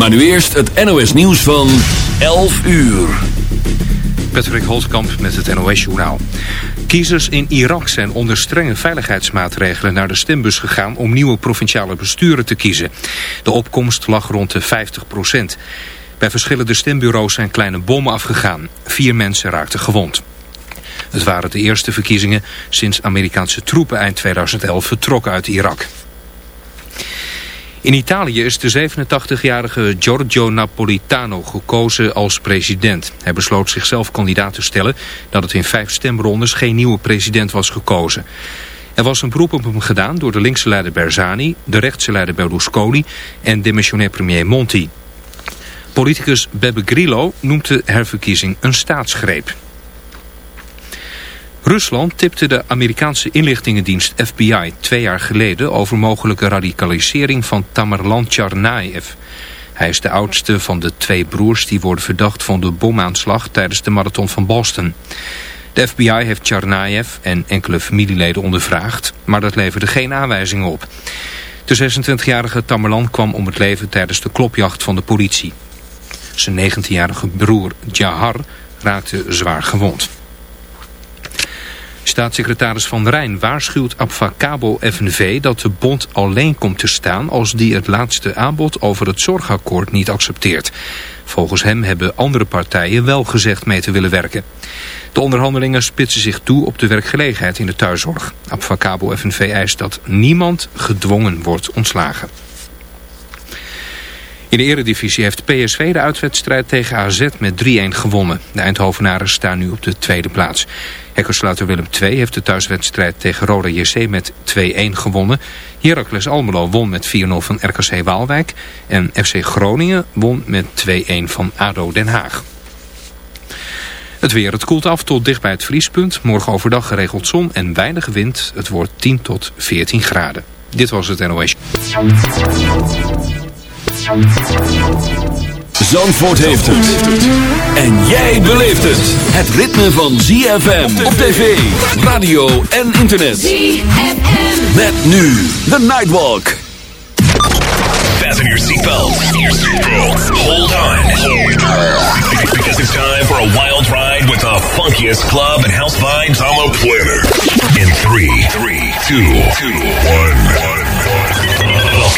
Maar nu eerst het NOS nieuws van 11 uur. Patrick Holtkamp met het NOS journaal. Kiezers in Irak zijn onder strenge veiligheidsmaatregelen naar de stembus gegaan om nieuwe provinciale besturen te kiezen. De opkomst lag rond de 50 procent. Bij verschillende stembureaus zijn kleine bommen afgegaan. Vier mensen raakten gewond. Het waren de eerste verkiezingen sinds Amerikaanse troepen eind 2011 vertrokken uit Irak. In Italië is de 87-jarige Giorgio Napolitano gekozen als president. Hij besloot zichzelf kandidaat te stellen dat het in vijf stemrondes geen nieuwe president was gekozen. Er was een beroep op hem gedaan door de linkse leider Bersani, de rechtse leider Berlusconi en demissionair premier Monti. Politicus Beppe Grillo noemt de herverkiezing een staatsgreep. Rusland tipte de Amerikaanse inlichtingendienst FBI twee jaar geleden over mogelijke radicalisering van Tamerlan Tsarnaev. Hij is de oudste van de twee broers die worden verdacht van de bomaanslag tijdens de marathon van Boston. De FBI heeft Tsarnaev en enkele familieleden ondervraagd, maar dat leverde geen aanwijzingen op. De 26-jarige Tamerlan kwam om het leven tijdens de klopjacht van de politie. Zijn 19-jarige broer Jahar raakte zwaar gewond. Staatssecretaris Van Rijn waarschuwt Abfacabo FNV dat de bond alleen komt te staan als die het laatste aanbod over het zorgakkoord niet accepteert. Volgens hem hebben andere partijen wel gezegd mee te willen werken. De onderhandelingen spitsen zich toe op de werkgelegenheid in de thuiszorg. Abfacabo FNV eist dat niemand gedwongen wordt ontslagen. In de eredivisie heeft PSV de uitwedstrijd tegen AZ met 3-1 gewonnen. De Eindhovenaren staan nu op de tweede plaats. Hekkersluiter Willem II heeft de thuiswedstrijd tegen Roda JC met 2-1 gewonnen. Heracles Almelo won met 4-0 van RKC Waalwijk. En FC Groningen won met 2-1 van ADO Den Haag. Het weer, het koelt af tot dicht bij het vriespunt. Morgen overdag geregeld zon en weinig wind. Het wordt 10 tot 14 graden. Dit was het NOS. Zandvoort heeft het. En jij beleeft het. Het ritme van ZFM op tv, radio en internet. ZFM. Met nu The Nightwalk. Fasten your seatbelt. Hold on. Because it's time for a wild ride with the funkiest club and house vibes on the planet. In 3, 3, 2, 2, 1, 1.